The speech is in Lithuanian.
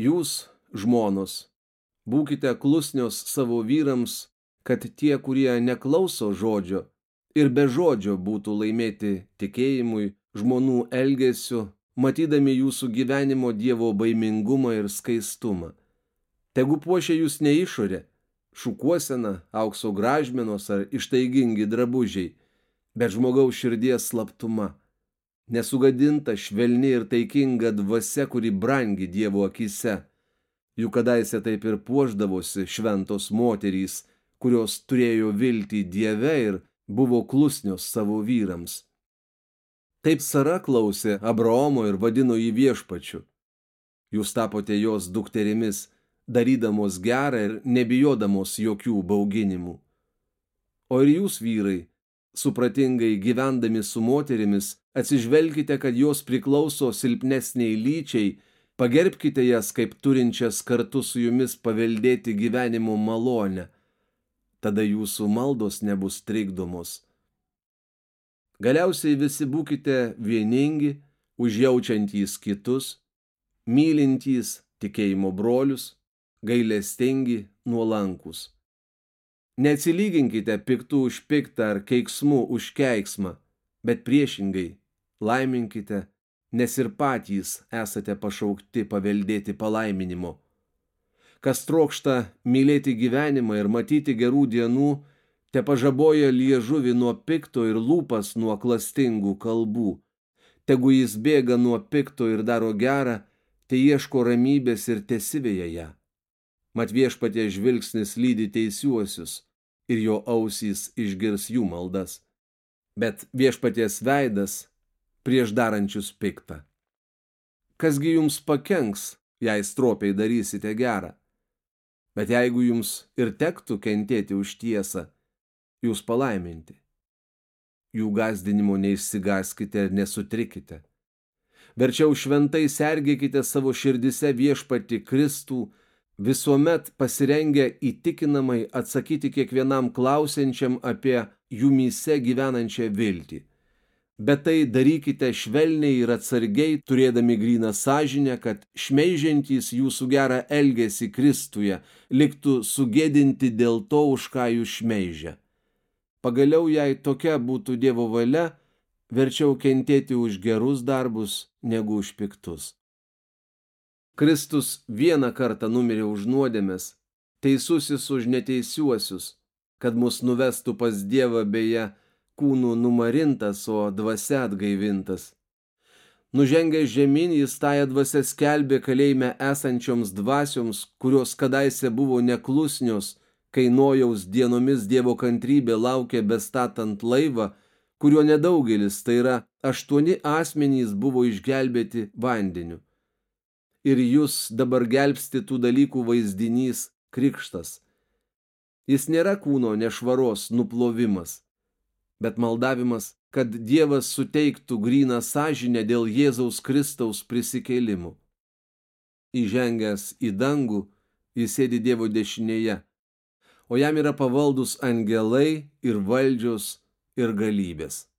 Jūs, žmonos, būkite klusnios savo vyrams, kad tie, kurie neklauso žodžio ir be žodžio būtų laimėti tikėjimui, žmonų elgesiu, matydami jūsų gyvenimo Dievo baimingumą ir skaistumą. Tegu puošia jūs ne išorė, šukuosena, aukso gražmenos ar ištaigingi drabužiai, bet žmogaus širdies slaptuma, nesugadinta švelni ir taikinga dvasia, kuri brangi Dievo akise. Juk kadaise taip ir puoždavosi šventos moterys, kurios turėjo viltį Dieve ir buvo klusnios savo vyrams. Taip Sara klausė Abraomo ir vadino jį viešpačiu. Jūs tapote jos dukterimis, darydamos gerą ir nebijodamos jokių bauginimų. O ir jūs, vyrai, supratingai gyvendami su moterimis, atsižvelkite, kad jos priklauso silpnesniai lyčiai, pagerbkite jas kaip turinčias kartu su jumis paveldėti gyvenimo malonę. Tada jūsų maldos nebus trikdomos. Galiausiai visi būkite vieningi, užjaučiantys kitus, mylintys tikėjimo brolius, gailestingi, nuolankus. Neatsilyginkite piktų už piktą ar keiksmų už keiksmą, bet priešingai laiminkite, nes ir patys esate pašaukti paveldėti palaiminimo. Kas trokšta mylėti gyvenimą ir matyti gerų dienų, te pažaboja liežuvį nuo pikto ir lūpas nuo klastingų kalbų. Tegu jis bėga nuo pikto ir daro gerą, te ieško ramybės ir tesivėja ją. Mat viešpatie žvilgsnis lydi teisiuosius ir jo ausys išgirs jų maldas. Bet viešpaties veidas prieš darančius piktą. Kasgi jums pakenks, jei stropiai darysite gerą? Bet jeigu jums ir tektų kentėti už tiesą, jūs palaiminti. Jų gazdinimo neišsigaskite ir nesutrikite. Verčiau šventai sergėkite savo širdise viešpati Kristų, visuomet pasirengę įtikinamai atsakyti kiekvienam klausiančiam apie jumyse gyvenančią viltį. Bet tai darykite švelniai ir atsargiai, turėdami gryną sąžinę, kad šmeižiantys jūsų gerą elgesį Kristuje liktų sugėdinti dėl to, už ką jūs šmeižia. Pagaliau, jei tokia būtų Dievo valia, verčiau kentėti už gerus darbus negu už piktus. Kristus vieną kartą numirė už nuodėmės, teisusis už neteisiuosius, kad mus nuvestų pas Dievą beje kūnų numarintas, o dvasia atgaivintas. Nužengęs žemyn, jis tąją dvasę skelbė kalėjime esančioms dvasioms, kurios kadaise buvo neklusnios, kai nojaus dienomis Dievo kantrybė laukė bestatant laivą, kurio nedaugelis, tai yra aštuoni asmenys buvo išgelbėti vandeniu. Ir jūs dabar gelbsti tų dalykų vaizdinys krikštas. Jis nėra kūno nešvaros nuplovimas, bet maldavimas, kad Dievas suteiktų gryną sąžinę dėl Jėzaus Kristaus prisikėlimų. Įžengęs į dangų, jis sėdi Dievo dešinėje o jam yra pavaldus angelai ir valdžios ir galybės.